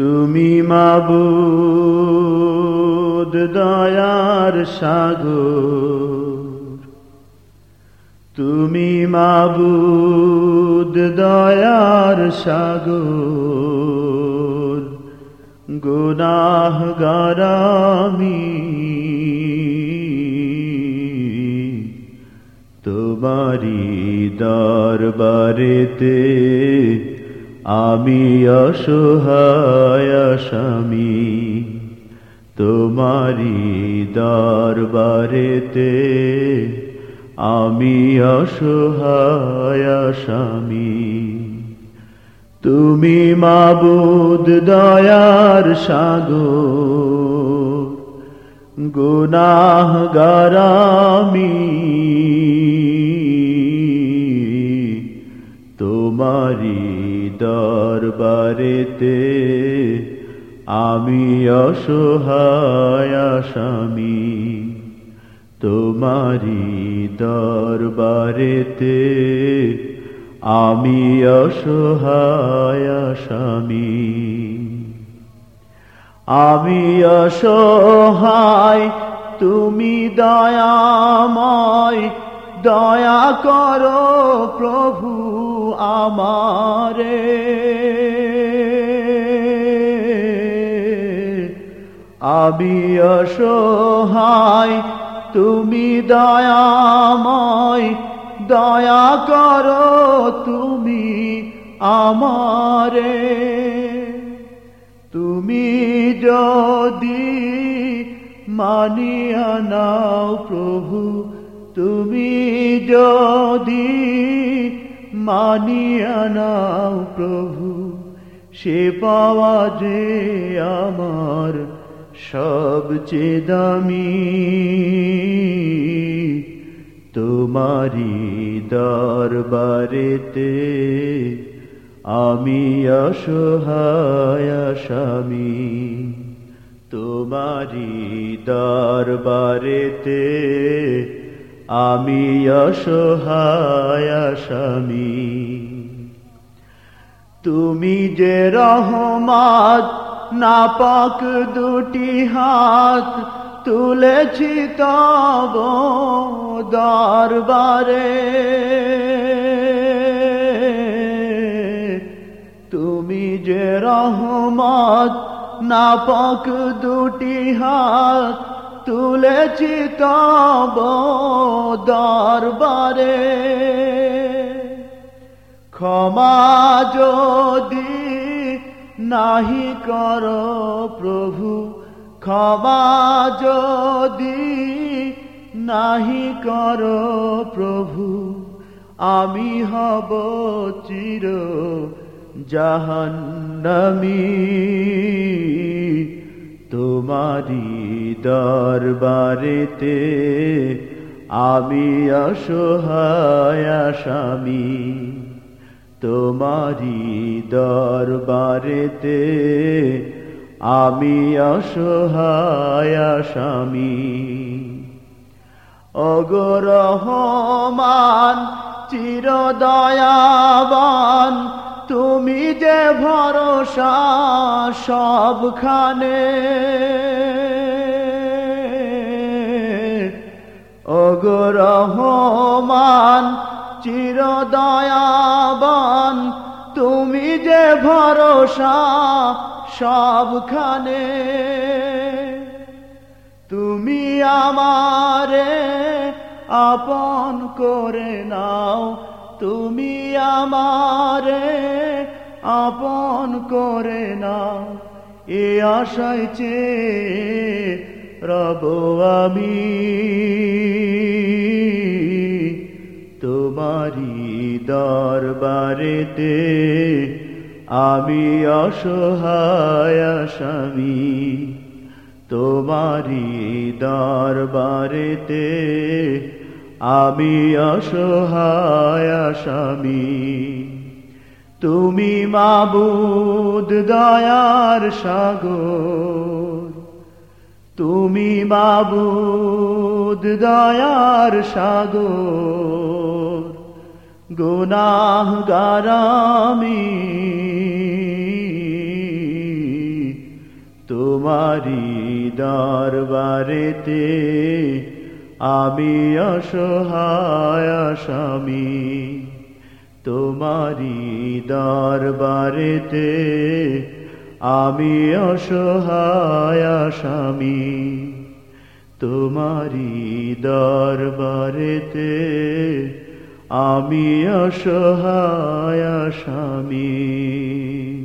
তুমি মাবুদ দয়ার সাগর। তুমি মাবুদ দয়ার সাগর। গুনাহ গারামি তোমারি দরবারেতে আমি অসহায় স্বামী তোমারি দরবারেতে আমি অসহায় স্বামী। তুমি মাবুদ দয়ার সাগর গুনাহ গারামি দরবারেতে আমি অসহায় স্বামী তোমারি দরবারেতে আমি অসহায় স্বামী আমি অসহায়, তুমি দয়াময়, দয়া করো প্রভু। আমারে। আমি অসহায়, তুমি দয়াময়, দয়া করো তুমি আমারে। তুমি যদি মানিয়া নাও প্রভু, তুমি যদি মানিয়া নাও প্রভু, সে পাওয়া যে আমার সবচেয়ে দামি। তোমারি দরবারেতে আমি অসহায় স্বামী তোমারি দরবারেতে আমি অসহায় তুমি যে রহমাত, নাপাক দুটি হাত তুলেছি তব দরবারে। তুমি যে রহমত, নাপক দুটি হাত তুলেছি তব দরবারে। ক্ষমা যদি নাহি কর প্রভু, ক্ষমা যদি নাহি কর প্রভু, আমি হব চির জাহান্নামি। তোমারি দরবারেতে আমি অসহায় স্বামী তোমারি দরবারেতে আমি অসহায় স্বামী অগরহমান চিরদয়াবান, তুমি যে ভরসা সবখানে চিরদয়াবান, তুমি যে ভরসা সবখানে। তুমি আমারে আপন করে নাও, তুমি আমারে আপন করে নাও। এ আশায় চে রব আমি। তোমারি দরবারেতে আমি অসহায় স্বামী। তোমারি দরবারেতে আমি অসহায় স্বামী। তুমি মাবুদ দয়ার সাগর। তুমি মাবুদ দয়ার সাগর। গুনাহ গারামি তোমারি দরবারেতে আমি অসহায় স্বামী তোমারি দরবারেতে আমি অসহায় স্বামী তোমারি দরবারেতে আমি অসহায় স্বামী।